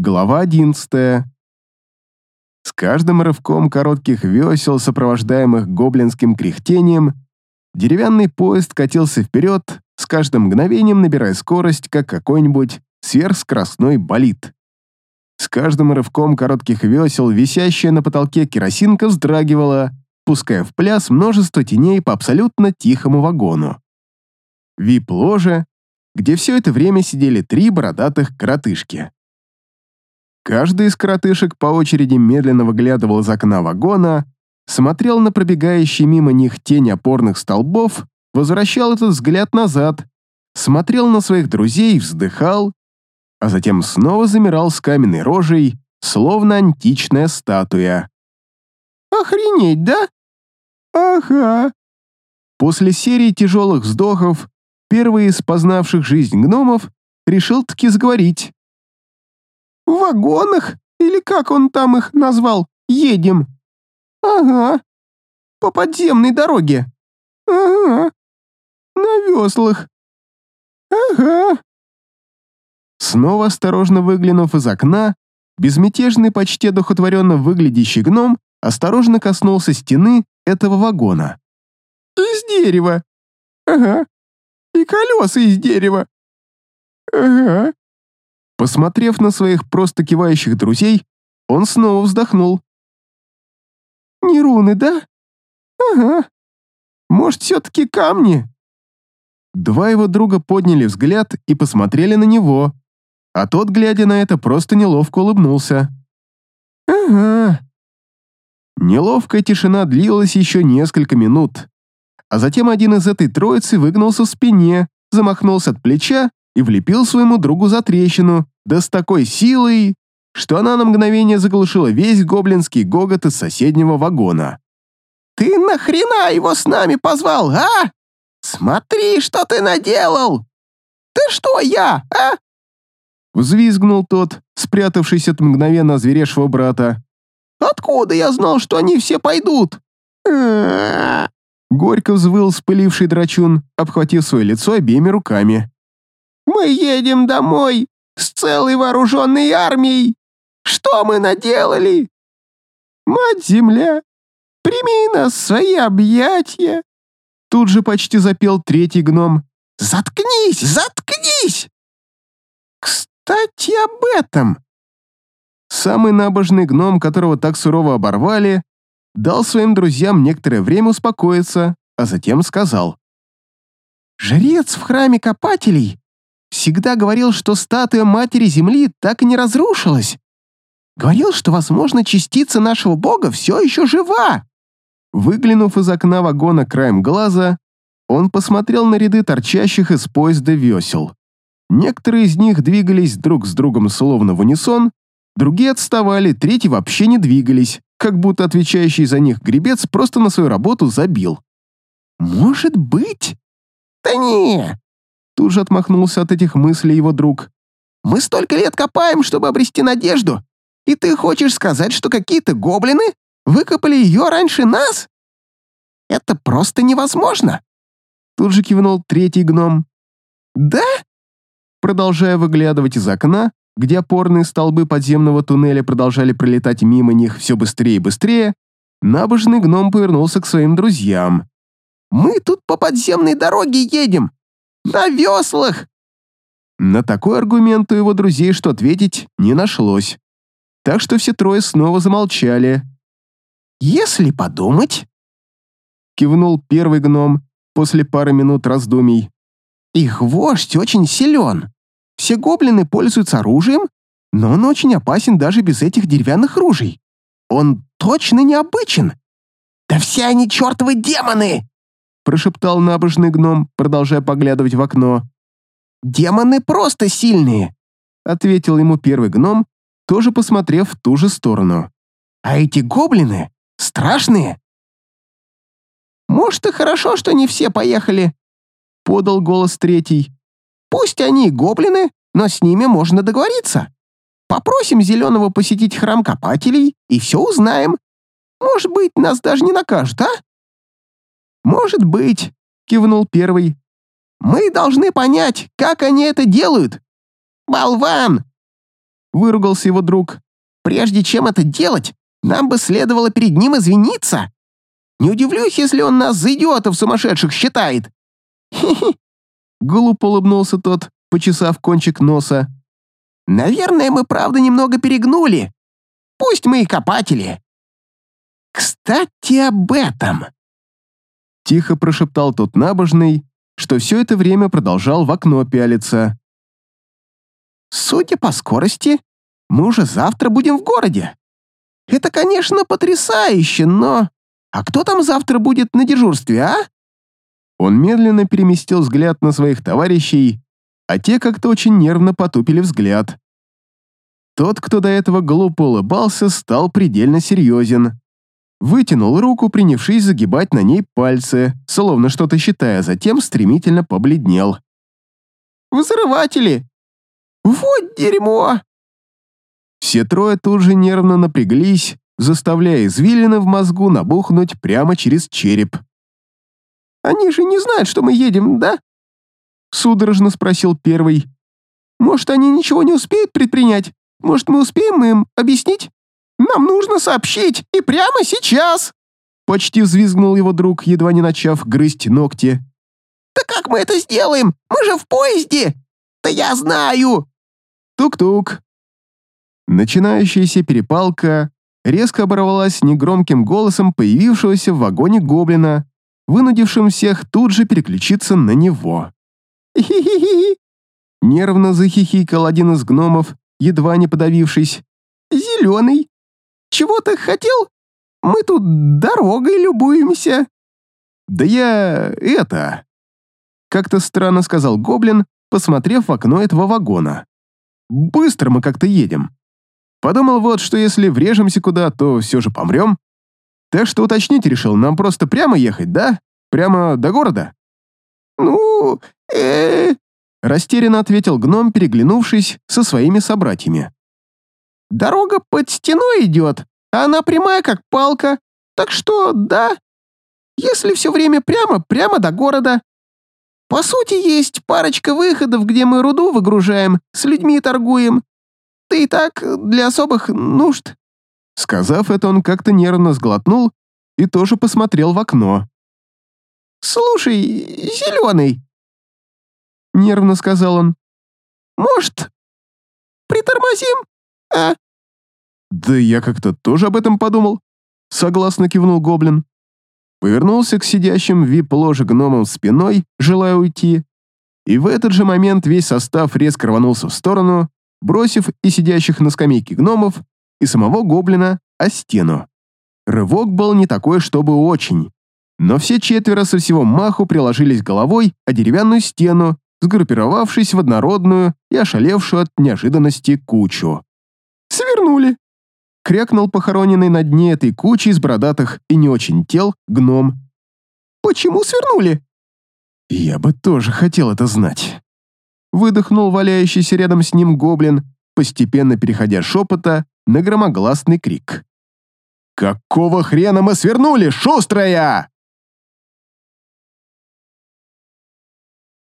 Глава одиннадцатая. С каждым рывком коротких весел, сопровождаемых гоблинским кряхтением, деревянный поезд катился вперед, с каждым мгновением набирая скорость, как какой-нибудь сверхскоростной болид. С каждым рывком коротких весел висящая на потолке керосинка вздрагивала, пуская в пляс множество теней по абсолютно тихому вагону. Вип-ложе, где все это время сидели три бородатых коротышки. Каждый из коротышек по очереди медленно выглядывал из окна вагона, смотрел на пробегающие мимо них тень опорных столбов, возвращал этот взгляд назад, смотрел на своих друзей, вздыхал, а затем снова замирал с каменной рожей, словно античная статуя. «Охренеть, да?» «Ага». После серии тяжелых вздохов, первый из познавших жизнь гномов решил таки сговорить. В вагонах? Или как он там их назвал? Едем. Ага. По подземной дороге. Ага. На веслах. Ага. Снова осторожно выглянув из окна, безмятежный, почти одухотворенно выглядящий гном осторожно коснулся стены этого вагона. «Из дерева. Ага. И колеса из дерева. Ага. Посмотрев на своих просто кивающих друзей, он снова вздохнул. «Не руны, да? Ага. Может, все-таки камни?» Два его друга подняли взгляд и посмотрели на него, а тот, глядя на это, просто неловко улыбнулся. «Ага». Неловкая тишина длилась еще несколько минут, а затем один из этой троицы выгнулся в спине, замахнулся от плеча и влепил своему другу за трещину, да с такой силой, что она на мгновение заглушила весь гоблинский гогот из соседнего вагона. «Ты нахрена его с нами позвал, а? Смотри, что ты наделал! Ты что, я, а?» Взвизгнул тот, спрятавшись от мгновенно озверевшего брата. «Откуда я знал, что они все пойдут?» Горько взвыл спыливший драчун, обхватив свое лицо обеими руками. Мы едем домой с целой вооруженной армией. Что мы наделали? Мать-Земля, прими нас в свои объятия. Тут же почти запел третий гном. Заткнись, заткнись! Кстати, об этом. Самый набожный гном, которого так сурово оборвали, дал своим друзьям некоторое время успокоиться, а затем сказал. «Жрец в храме копателей всегда говорил, что статуя Матери Земли так и не разрушилась. Говорил, что, возможно, частица нашего бога все еще жива. Выглянув из окна вагона краем глаза, он посмотрел на ряды торчащих из поезда весел. Некоторые из них двигались друг с другом словно в унисон, другие отставали, третьи вообще не двигались, как будто отвечающий за них гребец просто на свою работу забил. «Может быть?» «Да не, Тут же отмахнулся от этих мыслей его друг. «Мы столько лет копаем, чтобы обрести надежду. И ты хочешь сказать, что какие-то гоблины выкопали ее раньше нас? Это просто невозможно!» Тут же кивнул третий гном. «Да?» Продолжая выглядывать из окна, где опорные столбы подземного туннеля продолжали пролетать мимо них все быстрее и быстрее, набожный гном повернулся к своим друзьям. «Мы тут по подземной дороге едем. На веслах!» На такой аргумент у его друзей, что ответить, не нашлось. Так что все трое снова замолчали. «Если подумать...» Кивнул первый гном после пары минут раздумий. «Их вождь очень силен. Все гоблины пользуются оружием, но он очень опасен даже без этих деревянных ружей. Он точно необычен. Да все они чертовы демоны!» Прошептал набожный гном, продолжая поглядывать в окно. «Демоны просто сильные!» ответил ему первый гном, тоже посмотрев в ту же сторону. «А эти гоблины страшные!» «Может, и хорошо, что не все поехали», — подал голос третий. «Пусть они гоблины, но с ними можно договориться. Попросим Зеленого посетить храм копателей и все узнаем. Может быть, нас даже не накажут, а?» «Может быть», — кивнул первый. «Мы должны понять, как они это делают». «Болван!» — выругался его друг. «Прежде чем это делать, нам бы следовало перед ним извиниться. Не удивлюсь, если он нас за идиотов сумасшедших считает». «Хи-хи!» — глупо улыбнулся тот, почесав кончик носа. «Наверное, мы правда немного перегнули. Пусть мы и копатели. Кстати, об этом!» Тихо прошептал тот набожный, что все это время продолжал в окно пялиться. «Судя по скорости, мы уже завтра будем в городе. Это, конечно, потрясающе, но... А кто там завтра будет на дежурстве, а?» Он медленно переместил взгляд на своих товарищей, а те как-то очень нервно потупили взгляд. Тот, кто до этого глупо улыбался, стал предельно серьезен. Вытянул руку, принявшись загибать на ней пальцы, словно что-то считая, затем стремительно побледнел. «Взрыватели! Вот дерьмо!» Все трое тут же нервно напряглись, заставляя извилины в мозгу набухнуть прямо через череп. «Они же не знают, что мы едем, да?» Судорожно спросил первый. «Может, они ничего не успеют предпринять? Может, мы успеем им объяснить? Нам нужно сообщить, и прямо сейчас!» Почти взвизгнул его друг, едва не начав грызть ногти. «Да как мы это сделаем? Мы же в поезде! Да я знаю!» Тук-тук. Начинающаяся перепалка резко оборвалась негромким голосом появившегося в вагоне гоблина, вынудившим всех тут же переключиться на него. «Хи-хи-хи!» Нервно захихикал один из гномов, едва не подавившись. «Зеленый! Чего ты хотел? Мы тут дорогой любуемся!» «Да я... это...» Как-то странно сказал гоблин, посмотрев в окно этого вагона. «Быстро мы как-то едем. Подумал вот, что если врежемся куда, то все же помрем. Так что уточнить решил, нам просто прямо ехать, да? Прямо до города?» «Ну, э, Растерянно ответил гном, переглянувшись со своими собратьями. «Дорога под стеной идет, а она прямая, как палка, так что да, если все время прямо, прямо до города. По сути, есть парочка выходов, где мы руду выгружаем, с людьми торгуем. Ты и так для особых нужд». Сказав это, он как-то нервно сглотнул и тоже посмотрел в окно. «Слушай, зеленый», — нервно сказал он, — «может, притормозим, а?» «Да я как-то тоже об этом подумал», — согласно кивнул гоблин. Повернулся к сидящим вип-ложе гномам спиной, желая уйти, и в этот же момент весь состав резко рванулся в сторону, бросив и сидящих на скамейке гномов, и самого гоблина о стену. Рывок был не такой, чтобы очень, но все четверо со всего маху приложились головой о деревянную стену, сгруппировавшись в однородную и ошалевшую от неожиданности кучу. «Свернули!» — крякнул похороненный на дне этой кучи из бородатых и не очень тел гном. «Почему свернули?» «Я бы тоже хотел это знать». Выдохнул валяющийся рядом с ним гоблин, постепенно переходя шепота на громогласный крик. «Какого хрена мы свернули, шустрая?»